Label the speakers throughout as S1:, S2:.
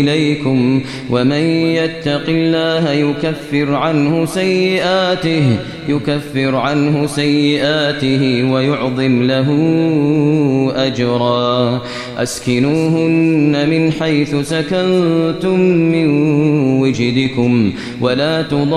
S1: إليكم ومن يتق الله يكفر عنه سيئاته يكفر عنه سيئاته ويعظم له أجرا. أسكنوهن من حيث سكنتم من وجدكم ولا تضاروهن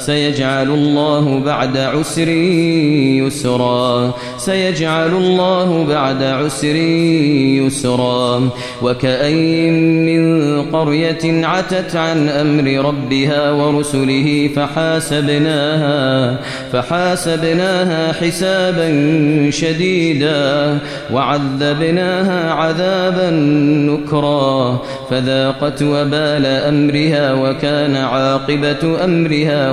S1: سيجعل الله بعد عسر يسرا. سيجعل الله بعد عسر يسرا. وكأين من قرية عتت عن أمر ربها ورسله فحاسبناها فحاسبناها حسابا شديدا. وعذبناها عذابا نكرا. فذاقت وبال أمرها وكان عاقبة أمرها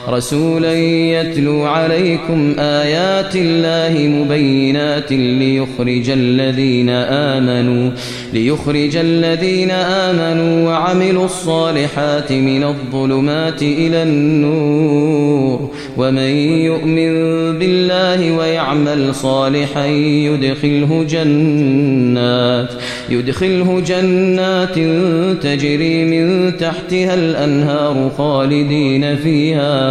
S1: رسولا يتلو عليكم آيات الله مبينات ليخرج الذين آمنوا ليخرج الذين آمنوا وعملوا الصالحات من الظلمات إلى النور. ومن يؤمن بالله ويعمل صالحا يدخله جنات يدخله جنات تجري من تحتها الأنهار خالدين فيها.